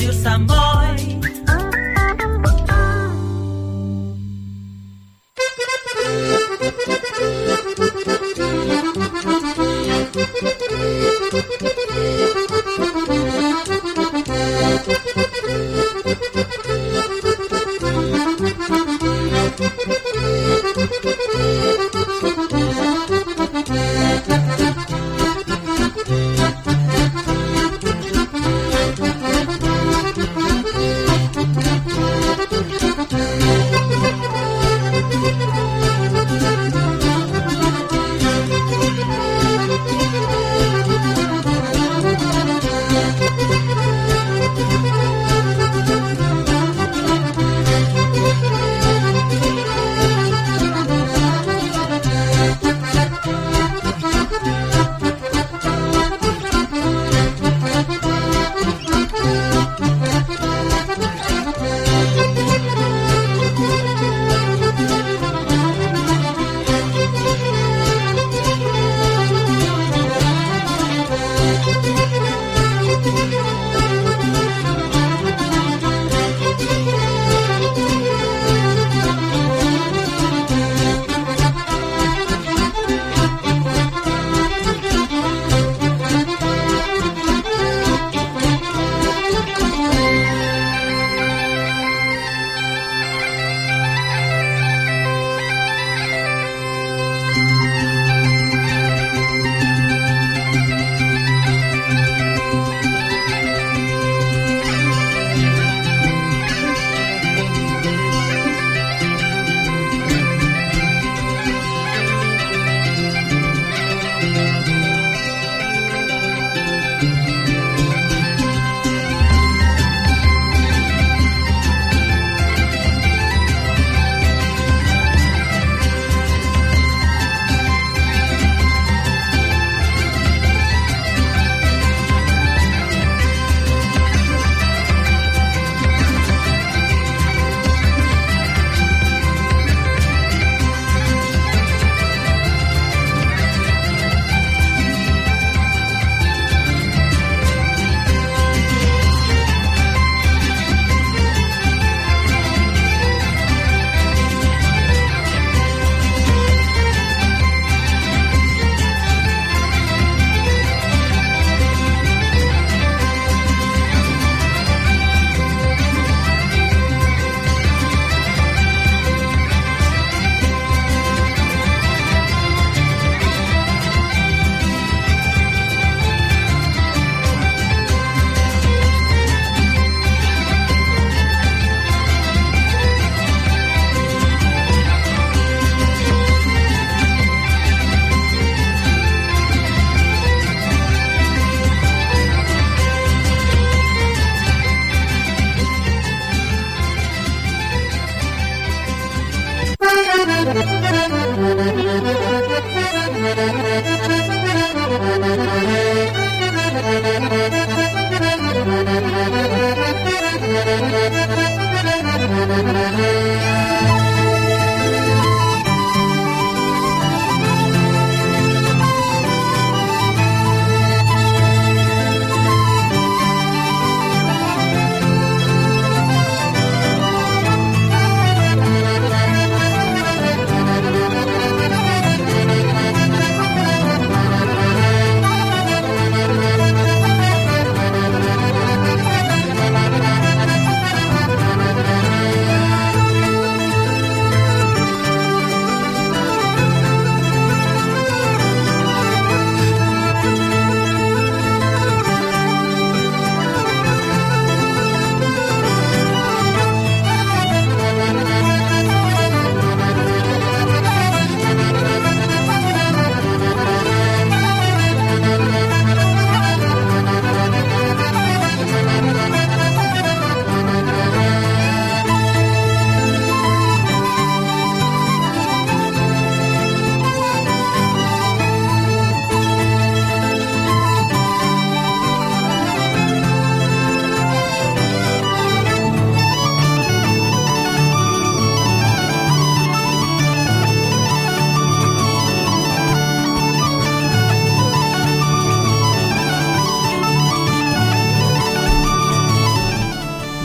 you some Samor.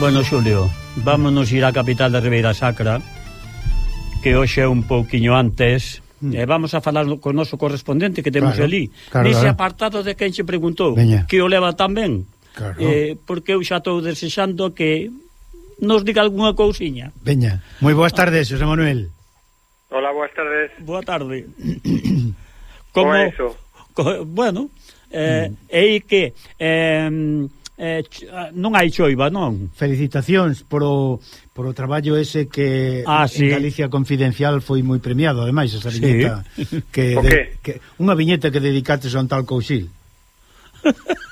Bueno, Xulio, vámonos ir á capital da Ribeira Sacra que hoxe é un pouquiño antes mm. e vamos a falar con o noso correspondente que temos claro, ali claro, nese apartado de quen se preguntou Veña. que o leva tan ben claro. eh, porque eu xa estou desexando que nos diga algunha cousiña Veña, moi boas tardes, José Manuel Hola, boas tardes Boa tarde Como, Como iso? Co, bueno, eh, mm. e que eh, eh, ah, non hai choiva, non? Felicitacións polo, polo traballo ese que ah, sí. en Galicia Confidencial foi moi premiado, ademais, esa viñeta sí. que, de, que unha viñeta que dedicaste a un tal cousil.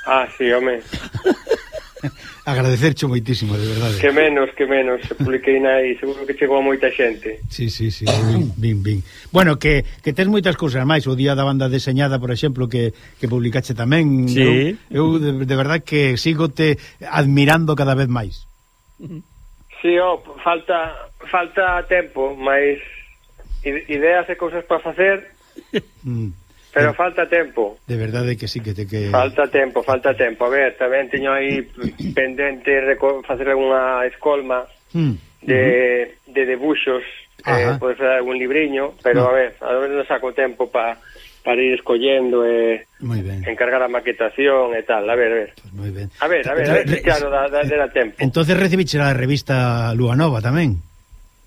Ah, sí, home. Agradecerche moitísimo, de verdade. Que menos, que menos, se publiquei nai, seguro que chegou a moita xente. Sí, sí, sí, eh, bin, bin, bin. Bueno, que, que tes moitas cousas máis, o día da banda deseñada, por exemplo, que, que publicache tamén. Sí. Eu, eu de, de verdade que sigo te admirando cada vez máis. Sí, oh, falta falta tempo, máis ideas e cousas para facer. Mm. Pero falta tempo. De verdade que sí que te que Falta tempo, falta tempo. A ver, tamén teño aí pendente facer algunha escolma mm. de, de debuxos, eh, Ajá. eh, poder fazer algún libriño, pero no. a ver, a ver non saco tempo para para ir escollendo e eh, encargar a maquetación e tal, a ver, a ver. Pues muy ben. A ver, a ver, a ver, claro, da, da, da tempo. Entonces recibiche a revista Lua Nova tamén.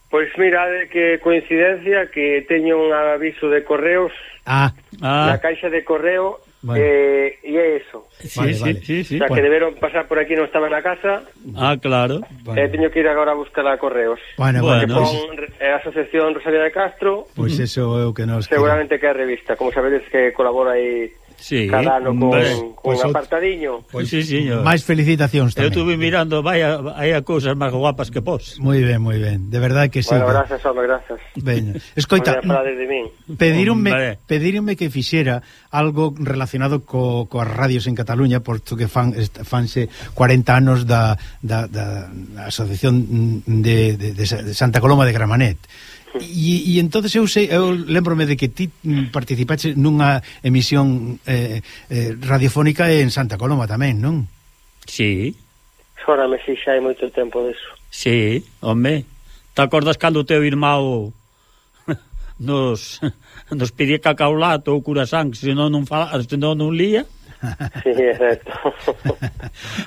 Pois mira, de que coincidencia que teño un aviso de correos ah, ah. na caixa de correo Bueno. Eh, e é eso. Sí, vale, sí, vale. sí, sí. O sea, bueno. que deberon pasar por aquí, non estaba na casa. Ah, claro. Bueno. Eh, teño que ir agora a buscar a correos. Bueno, bueno. Pon, pues... eh, Asociación Rosalía de Castro. Pois pues eso é o que nos... Seguramente queda. que é a revista. Como sabedes que colabora aí... Y sí, cadalo con, pues, con pues, apartadiño. Pois pues, sí, señor. Máis felicitacións tamén. Eu estuve mirando, vai hai a cousas máis guapas que pos. Moi ben, moi ben. De verdade que sí. Bueno, gracias, home, gracias. Ben. Escoita, pedirunme, vale. pedirunme que fixera algo relacionado co, coas radios en Cataluña, porto que fan fanse 40 anos da, da, da Asociación de, de, de Santa Coloma de Gramanet. E, e entonces eu sei, eu lembrome de que ti participaste nunha emisión eh, eh, radiofónica en Santa Coloma tamén, non? Sí. Xórame, si xa hai moito tempo deso. Sí, home. Te acordas cando o teu irmão nos, nos pedía cacaulato ou curasán, se non, fala, senón non lía? Sí, exacto.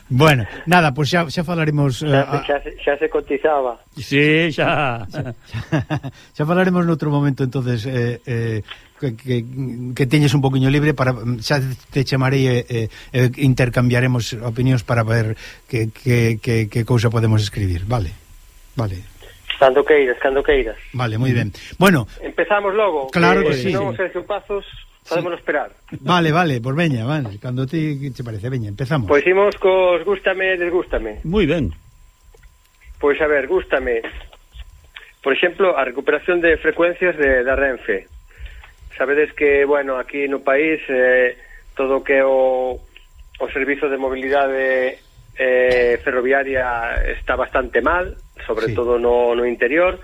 bueno, nada, pois pues xa, xa falaremos... Xa, uh, eh, xa, xa se cotizaba. Sí, xa. Xa, xa falaremos noutro momento, entonces eh, eh, que, que, que teñes un poquinho libre para xa te chamarei e eh, eh, eh, intercambiaremos opinións para ver que, que, que, que cousa podemos escribir, vale? Vale. Cando queiras, cando queiras. Vale, moi ben. Bueno, empezamos logo. Claro que, que sí. Non, Sergio Pazos Podemos sí. esperar. Vale, vale, pues veña, vale, cando te, te parece, veña, empezamos. Pois pues imos cos gústame e desgústame. Moi ben. Pois pues, a ver, gústame. Por exemplo, a recuperación de frecuencias de, da Renfe. Sabedes que, bueno, aquí no país eh, todo que o, o servizo de mobilidade eh, ferroviaria está bastante mal, sobre sí. todo no, no interior.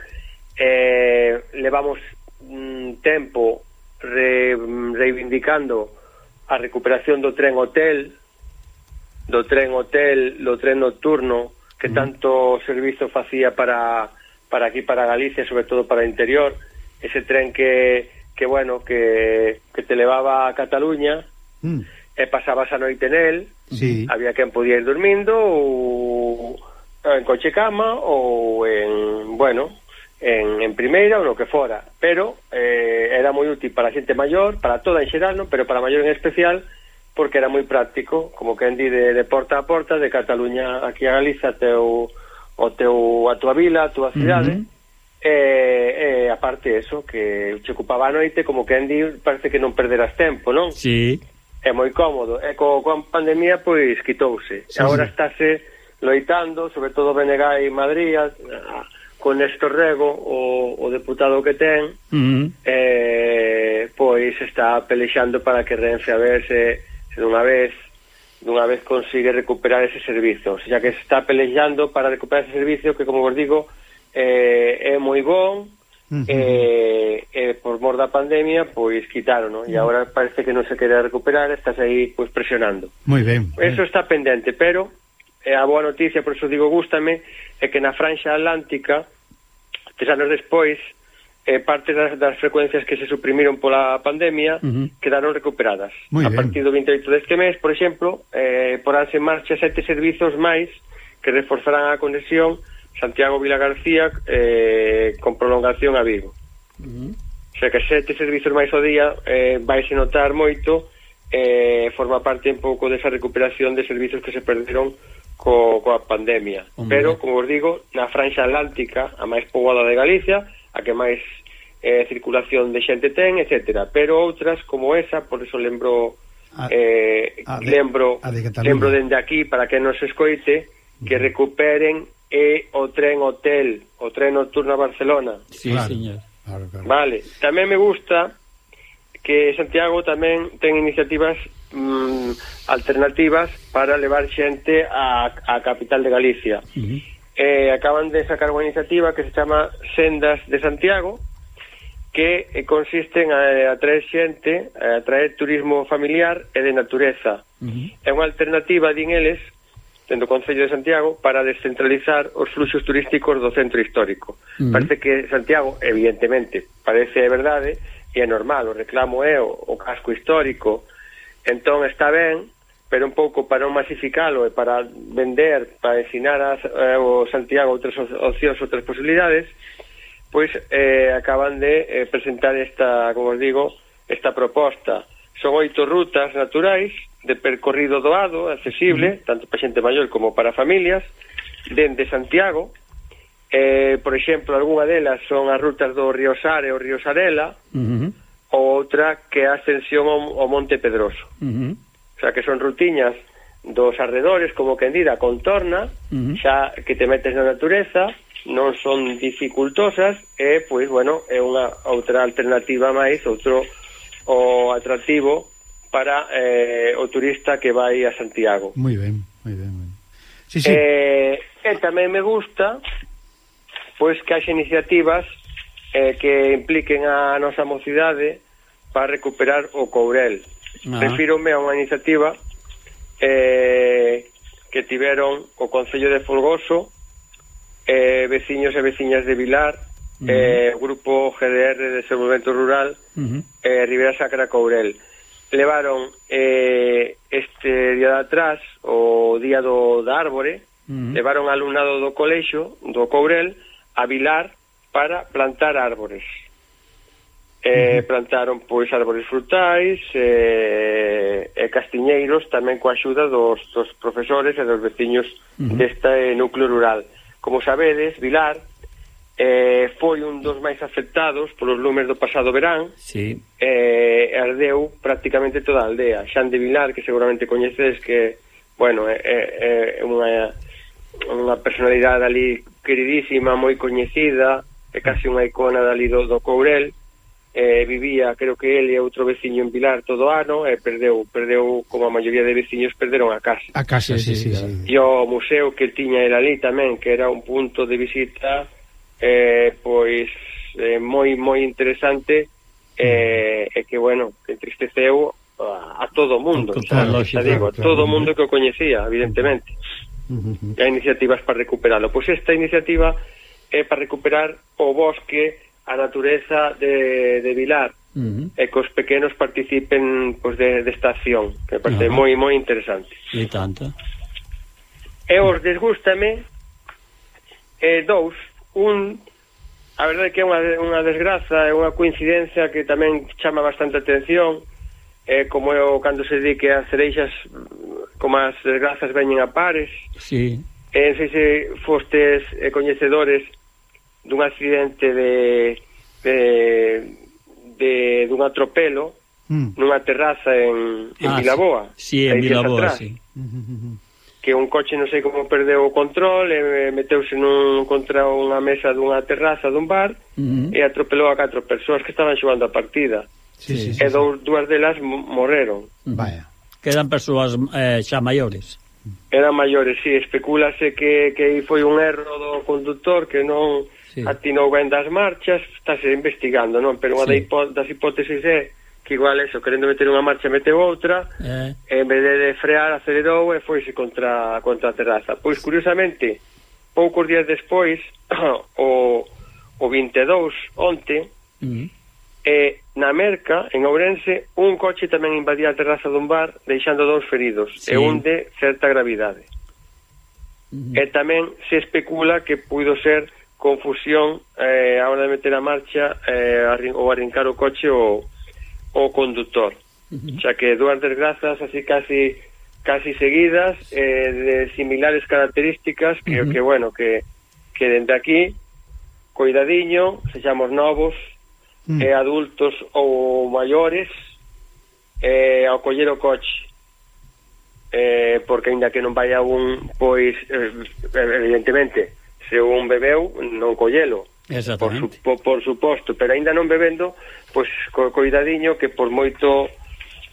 Eh, levamos mm, tempo re, reivindicando a recuperación do tren hotel, do tren hotel, do tren nocturno, que tanto servizo facía para, para aquí, para Galicia, sobre todo para o interior, ese tren que, que bueno, que, que te levaba a Cataluña, mm. e pasabas a noite nel, sí. había quen podía ir dormindo, ou en coche cama, ou en, bueno, en, en primeira ou no que fora, pero eh, era moi útil para a xente maior, para toda en xeral, non? pero para maior en especial, porque era moi práctico, como que di de, de porta a porta, de Cataluña aquí a Galiza, teu, o teu, a tua vila, a tua cidade, uh -huh. Eh, e, eh, e aparte eso, que che ocupaba a noite, como que di, parece que non perderas tempo, non? Sí. É moi cómodo, e co, coa pandemia, pois, quitouse. Sí, Agora estáse loitando, sobre todo Benegai e Madrid, a, con Néstor Rego, o, o deputado que ten, mm eh, pois está pelexando para que Renfe a ver se, se dunha vez dunha vez consigue recuperar ese servizo. O sea, que está pelexando para recuperar ese servizo que, como vos digo, eh, é moi bon, Uh -huh. eh, eh, por mor da pandemia, pois quitaron, ¿no? Uh -huh. E agora parece que non se quere recuperar, estás aí pois presionando. Moi ben. Eso eh. está pendente, pero e a boa noticia, por eso digo gústame, é que na franxa atlántica, tres anos despois, eh, parte das, das frecuencias que se suprimiron pola pandemia uh -huh. quedaron recuperadas. Muy a bien. partir do 28 deste mes, por exemplo, eh, poránse en marcha sete servizos máis que reforzarán a conexión Santiago Vila García eh, con prolongación a Vigo. Uh -huh. O sea que sete servizos máis ao día eh, vaise notar moito eh, forma parte un pouco desa recuperación de servizos que se perderon co, coa pandemia. Hombre. Pero, como os digo, na franxa atlántica, a máis poboada de Galicia, a que máis eh, circulación de xente ten, etc. Pero outras como esa, por eso lembro a, eh, a de, lembro a de Cataluña. lembro dende aquí para que nos escoite que recuperen e o tren hotel, o tren nocturno a Barcelona. Sí, claro. señor. Claro, claro. Vale, tamén me gusta que Santiago tamén ten iniciativas mm, alternativas para levar xente a, a capital de Galicia. Uh -huh. eh, acaban de sacar unha iniciativa que se chama Sendas de Santiago, que eh, consiste en eh, atraer xente, eh, atraer turismo familiar e de natureza. Uh -huh. É unha alternativa, din eles, dentro do Concello de Santiago, para descentralizar os fluxos turísticos do centro histórico. Uh -huh. Parece que Santiago, evidentemente, parece verdade, e é normal, o reclamo é o, o casco histórico, Entón está ben, pero un pouco para non masificalo e para vender, para ensinar a, eh, o Santiago outras opcións, outras posibilidades, pois eh, acaban de eh, presentar esta, como os digo, esta proposta. Son oito rutas naturais de percorrido doado, accesible, tanto para xente maior como para familias, dende Santiago, eh, por exemplo, algunha delas son as rutas do Río Sare ou Río Sarela, uh -huh ou outra que é a ascensión ao, ao Monte Pedroso. Uh -huh. O sea, que son rutiñas dos arredores, como que dira, contorna, uh -huh. xa que te metes na natureza, non son dificultosas, e, pois, bueno, é unha outra alternativa máis, outro o atractivo para eh, o turista que vai a Santiago. Moi ben, moi ben, Muy ben. Sí, sí. Eh, e tamén me gusta pois que haxe iniciativas eh, que impliquen a nosa mocidade para recuperar o Courel. Ah. Refírome a unha iniciativa eh, que tiveron o Concello de Folgoso, eh, veciños e veciñas de Vilar, uh -huh. eh, o Grupo GDR de Desenvolvemento Rural, uh -huh. eh, Ribera Sacra Courel. Levaron eh, este día de atrás, o día do, da árbore, uh -huh. levaron alumnado do colexo, do Courel, a Vilar para plantar árbores eh, plantaron pois árbores frutais eh, e castiñeiros tamén coa axuda dos, dos profesores e dos veciños uh -huh. deste eh, núcleo rural. Como sabedes, Vilar eh, foi un dos máis afectados polos lumes do pasado verán sí. eh, ardeu prácticamente toda a aldea Xan de Vilar, que seguramente coñecedes que, bueno, é, é, é unha, unha personalidade ali queridísima, moi coñecida é casi unha icona dali do, do Courel eh, vivía, creo que ele e outro veciño en Vilar todo ano e eh, perdeu, perdeu como a maioría de veciños perderon a casa. A casa, sí, sí. sí, sí. E o museo que tiña era ali tamén, que era un punto de visita eh, pois eh, moi moi interesante eh, e que bueno, que entristeceu a, a todo o mundo, Total, xa, xa digo, claro, todo o mundo que o coñecía, evidentemente. Uh -huh. E iniciativas para recuperalo. Pois esta iniciativa é para recuperar o bosque a natureza de, de Vilar uh -huh. e que os pequenos participen pois, de, desta acción, que me parece uh -huh. moi moi interesante. E tanto. E os desgústame eh, dous, un a verdade que é unha, unha desgraza, é unha coincidencia que tamén chama bastante atención, eh, como é o cando se di que as cereixas mm, como as desgrazas veñen a pares. Sí. Eh, se se fostes eh, coñecedores dun accidente de, de, de dun atropelo mm. nunha terraza en, en ah, Vilaboa. Sí, sí en Vilaboa, sí. Que un coche non sei como perdeu o control, e meteuse nun, contra unha mesa dunha terraza dun bar mm -hmm. e atropelou a catro persoas que estaban xogando a partida. Sí, sí, sí, e dous, sí. dúas delas morreron. Mm-hmm. Vaya. Quedan persoas eh, xa maiores. Eran maiores, sí, especulase que, que foi un erro do conductor que non sí. atinou ben das marchas, estáse investigando, non? Pero unha sí. Hipó das hipóteses é que igual eso, querendo meter unha marcha meteu outra, eh. en vez de frear acelerou e foise contra, contra a terraza. Pois curiosamente, poucos días despois, o, o 22 onte, mm. Uh -huh. e na Merca, en Ourense, un coche tamén invadía a terraza dun bar deixando dous feridos sí. e un de certa gravidade. Mm. Uh -huh. E tamén se especula que puido ser confusión eh, a hora de meter a marcha eh, ou arrincar o coche o, o conductor. Uh -huh. Xa que dúas desgrazas así casi casi seguidas eh, de similares características que, uh -huh. que bueno, que, que dende aquí coidadiño, sexamos novos, uh -huh. eh, adultos ou maiores, eh, ao coller o coche eh, porque ainda que non vai a un pois eh, evidentemente se un bebeu non collelo por, su, por, por suposto pero aínda non bebendo pois co, coidadiño que por moito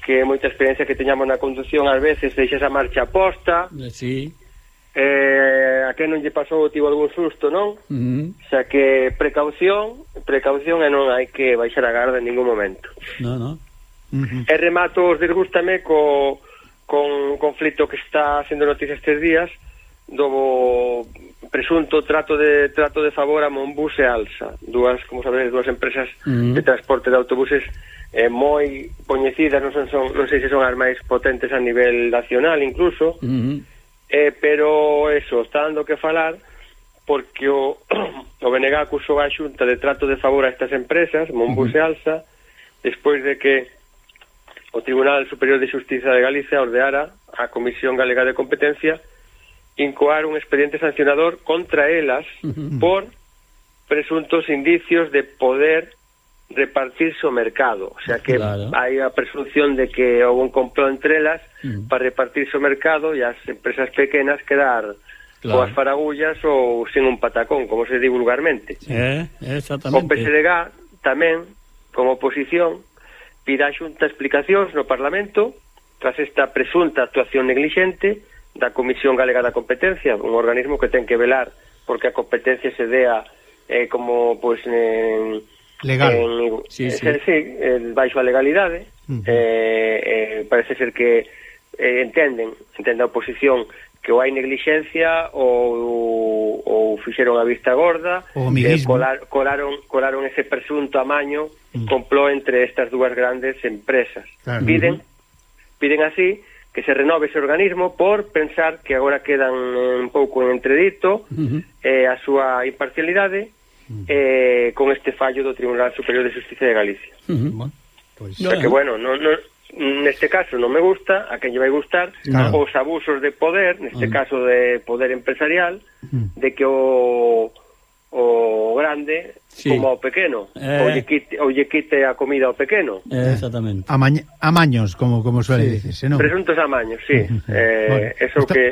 que moita experiencia que teñamos na conducción ás veces deixas a marcha posta sí. eh, a que non lle pasou tivo algún susto non? Mm xa que precaución precaución e non hai que baixar a garda en ningún momento no, no. Uh -huh. e remato os disgústame co, con conflito que está sendo noticia estes días do presunto trato de trato de favor a Monbus e Alsa, dúas, como sabedes, dúas empresas mm. de transporte de autobuses eh, moi coñecidas, non, son, son, non sei se son as máis potentes a nivel nacional incluso, mm -hmm. eh, pero eso, está dando que falar porque o, o BNG acusou a xunta de trato de favor a estas empresas, Monbus mm -hmm. e Alsa, despois de que o Tribunal Superior de Justiza de Galicia ordeara a Comisión Galega de Competencia incoar un expediente sancionador contra elas por presuntos indicios de poder repartirse o mercado, o sea que claro. hai a presunción de que houve un complot entre elas mm. para repartirse o mercado e as empresas pequenas quedar claro. coas faragullas ou sin un patacón, como se di vulgarmente. Eh, exactamente. O PSDG tamén, como oposición, pida xunta explicacións no Parlamento tras esta presunta actuación neglixente da Comisión Galega da Competencia, un organismo que ten que velar porque a competencia se dea eh, como pois pues, en... legal. En, sí, eh, sí. Ser, sí, baixo a legalidade. Uh -huh. eh, eh, parece ser que eh, entenden, entende a oposición que ou hai neglixencia ou, ou fixeron a vista gorda ou eh, colar, colaron, colaron ese presunto amaño mm. uh -huh. compló entre estas dúas grandes empresas claro. piden, uh -huh. piden así que se renove ese organismo por pensar que agora quedan eh, un pouco en entredito uh -huh. eh, a súa imparcialidade eh, con este fallo do Tribunal Superior de Justicia de Galicia. Uh -huh. bueno, pues... O sea que, bueno, no, no, neste caso non me gusta, a quen lle vai gustar, claro. os abusos de poder, neste uh -huh. caso de poder empresarial, uh -huh. de que o o grande sí. como ao pequeno, eh... ou, lle quite, ou lle quite a comida ao pequeno. Eh, exactamente. Amañ amaños, como como suele sí. dices, non? Presuntos amaños, sí. eh, bueno, eso está... que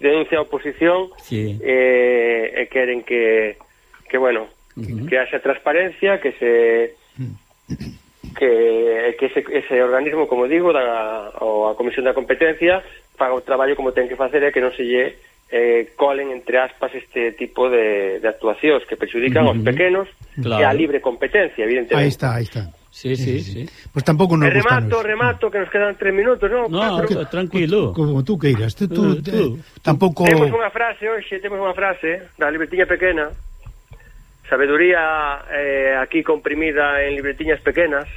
denuncia a oposición sí. eh, e queren que, que bueno, uh -huh. que haxa transparencia, que se... que, que ese, ese organismo, como digo, da, ou a Comisión da Competencia, faga o traballo como ten que facer e que non se lle eh, colen, entre aspas, este tipo de, de actuacións que perjudican uh -huh. aos pequenos claro. e a libre competencia, evidentemente. Aí está, aí está. Sí, sí, sí. sí. Pois pues tampouco nos remato, gustanos. Remato, que nos quedan tres minutos, non? No, no que, tranquilo. Como tú queiras. Tú, tú, eh, tú, eh, tampouco... Temos unha frase hoxe, temos unha frase da libretiña pequena. Sabeduría eh, aquí comprimida en libretiñas pequenas.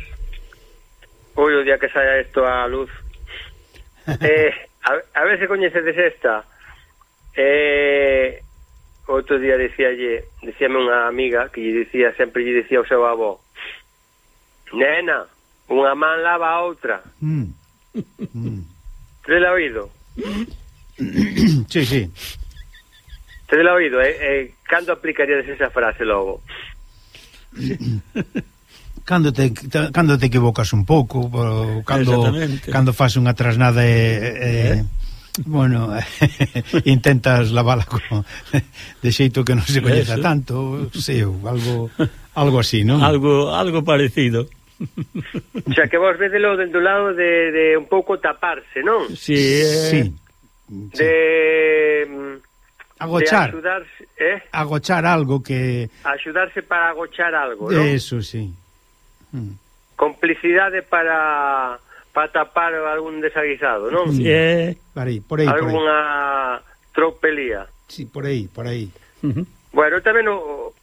Hoy o día que saia isto a luz. Eh, a, a ver se coñecedes esta eh, outro día dicíalle, dicíame unha amiga que lle dicía, sempre lle dicía ao seu avó, nena, unha man lava a outra. Mm. Mm. La oído. sí, sí. te la oído, eh, eh, cando aplicarías esa frase logo? cando te, te cando te equivocas un pouco, cando cando fas unha trasnada e, e, eh Bueno, intentas lavala como de xeito que non se coñeza tanto, seu, algo algo así, non? Algo algo parecido. O sea, que vos vedelo do lado de, de un pouco taparse, non? Sí, eh... sí. De agochar. De axudarse, eh? Agochar algo que axudarse para agochar algo, non? Eso, sí. Hmm. Complicidade para para tapar algún desaguisado, non? Sí. Eh, aí, por aí, Alguna tropelía. Sí, por aí, por aí. Uh -huh. Bueno, tamén o,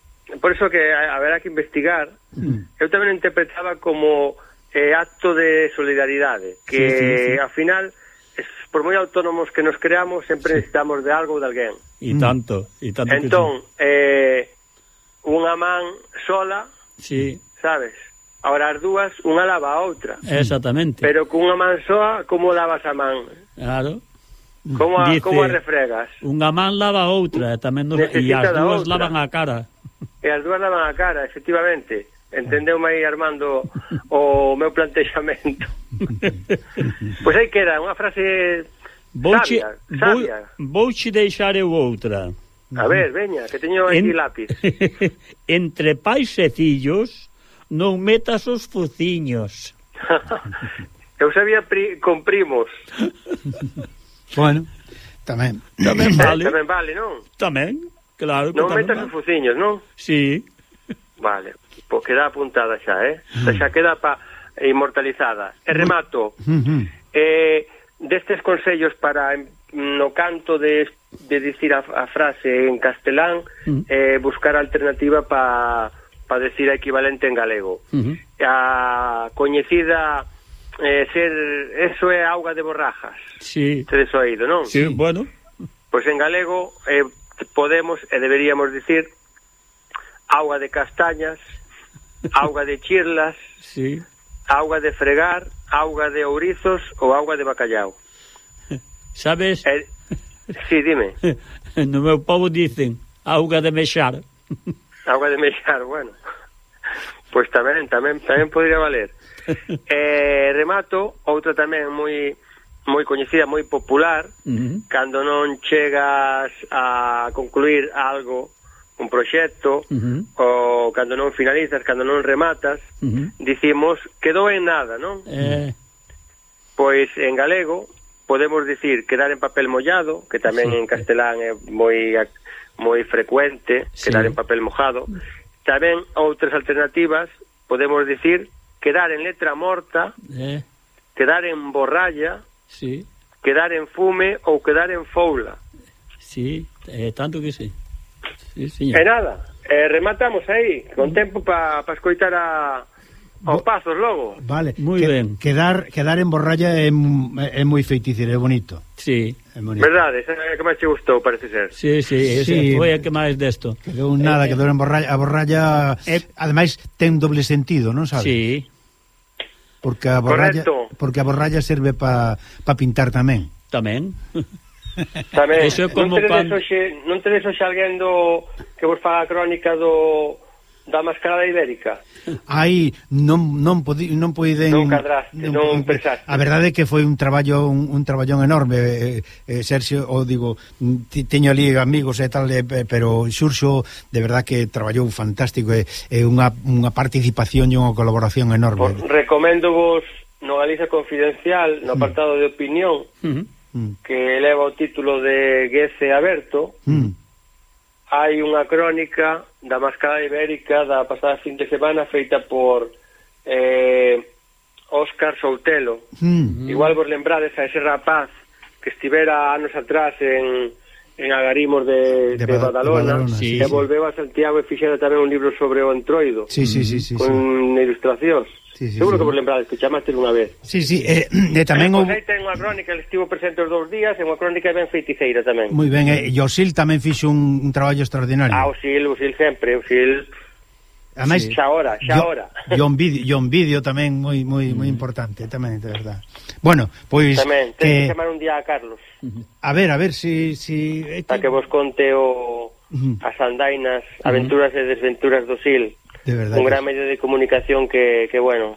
por eso que haberá que investigar. Uh -huh. Eu tamén interpretaba como eh, acto de solidaridade, que sí, sí, sí. ao final es, por moi autónomos que nos creamos, sempre sí. necesitamos de algo ou de alguén. E tanto, e tanto. Entón, que sí. eh unha man sola, sí. sabes? Ahora as dúas, unha lava a outra. Exactamente. Pero cunha man soa, como lavas a man? Claro. Como a, Dice, como a refregas? Unha man lava a outra, e tamén nos, e as dúas lavan a cara. E as dúas lavan a cara, efectivamente. Entendeu aí Armando o meu plantexamento. pois aí queda unha frase vouche, sabia, sabia. Vouche deixar eu outra. A ver, veña, que teño aquí en, lápiz. entre pais e fillos non metas os fuciños. Eu sabía pri, con primos. bueno, tamén. Tamén eh, vale. tamén vale, non? Tamén, claro. Non tamén metas vale. os fuciños, non? Sí. Vale, pois queda apuntada xa, eh? Xa queda pa inmortalizada. E remato. eh, destes consellos para no canto de, de dicir a, a frase en castelán, mm. eh, buscar alternativa para para decir a equivalente en galego. Uh -huh. A coñecida eh, ser eso é auga de borrajas. Sí. Tedes oído, non? Sí, bueno. Pois en galego eh, podemos e eh, deberíamos dicir auga de castañas, auga de chirlas, sí. auga de fregar, auga de ourizos ou auga de bacallao. Sabes? Eh, sí, dime. No meu povo dicen auga de mexar. Auga de mexar, bueno. Pois tamén, tamén, tamén podría valer. Eh, remato, outra tamén moi moi coñecida, moi popular, uh -huh. cando non chegas a concluir algo, un proxecto, uh -huh. ou cando non finalizas, cando non rematas, uh -huh. dicimos, quedou en nada, non? Eh... Pois en galego podemos dicir quedar en papel mollado, que tamén sí. en castelán é moi moi frecuente sí. quedar en papel mojado. Tamén outras alternativas, podemos dicir, quedar en letra morta, eh. quedar en borralla, sí. quedar en fume ou quedar en foula. Sí, eh, tanto que sí. sí señor. E nada, eh, rematamos aí, con tempo para pa escoitar a... Ao pasos logo. Vale, moi que, ben. Quedar, quedar en borralla é, é moi feiticeiro, é bonito. Sí. É Verdade, esa é a que máis te gustou, parece ser. Sí, sí, esa sí. foi a que máis desto. Quedou nada, eh, quedou en borralla, a borralla... Eh, ademais, ten doble sentido, non sabes? Sí. Porque a borralla, Correcto. porque a borralla serve para pa pintar tamén. Tamén. tamén. Eso é como non tedes pan... hoxe, non tedes hoxe alguén do que vos faga a crónica do da mascarada ibérica. Aí non non podi, non poiden non cadraste, non, non pensaste. A verdade é que foi un traballo un, un traballón enorme, eh, eh, Sergio, ou digo, teño ali amigos e tal, eh, pero Xurxo de verdad que traballou fantástico e eh, unha unha participación e unha colaboración enorme. Por, recomendo vos no Galicia Confidencial, no mm. apartado de opinión, uh -huh. Que eleva o título de Guece Aberto. Mm hai unha crónica da mascarada ibérica da pasada fin de semana feita por eh, Óscar Soutelo. Mm. Igual vos lembrades a ese rapaz que estivera anos atrás en, en Agarimos de, de, de Badalona, de Badalona sí, sí. volveu a Santiago e fixera tamén un libro sobre o entroido sí, sí, sí, sí, con sí. ilustracións. Sí, sí, Seguro sí. que vos lembrades que chamaste unha vez. Sí, sí, e, eh, e tamén... Eh, o... Ten unha crónica, estivo presente os dous días, e unha crónica ben feiticeira tamén. Moi ben, e, e o Sil tamén fixo un, un traballo extraordinario. Ah, o Sil, o Sil sempre, o Sil... Ademais, sí. xa hora, xa yo, hora. E un vídeo, un vídeo tamén moi moi mm. moi importante tamén, de verdad. Bueno, pois tamén ten que chamar un día a Carlos. A ver, a ver si si eh, para que vos conte o as andainas, aventuras uh -huh. e desventuras do Sil de verdade. un gran medio de comunicación que, que bueno,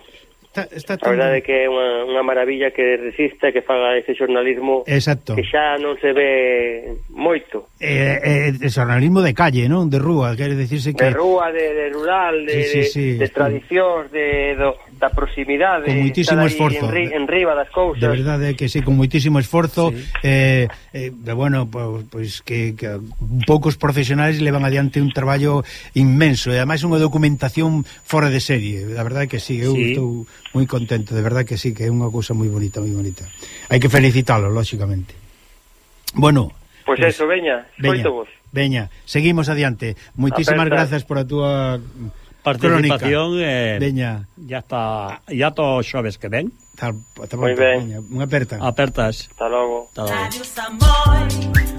Está, está a verdade é que é unha, unha maravilla que resista que faga ese xornalismo Exacto. que xa non se ve moito. Eh, eh, xornalismo de calle, non? De rúa, quere decirse que... De rúa, de, de rural, de, sí, sí, sí, de, de tradicións, de, do, proximidade con muitísimo esforzo en, en riba das cousas de verdade que sí, con muitísimo esforzo sí. eh, eh, bueno, pois pues, que, que poucos profesionais levan adiante un traballo inmenso e ademais unha documentación fora de serie a verdade que sí, eu sí. estou moi contento de verdade que sí, que é unha cousa moi bonita moi bonita, hai que felicitalo, lóxicamente bueno Pois pues eso, veña, veña, vos. veña, seguimos adiante moitísimas Aperta. grazas por a túa participación e eh, Veña. Ya está, ya to xoves que ven. Tal, tal, Moi ben. Unha aperta. Apertas. Hasta logo. Hasta logo. Adiós, amor.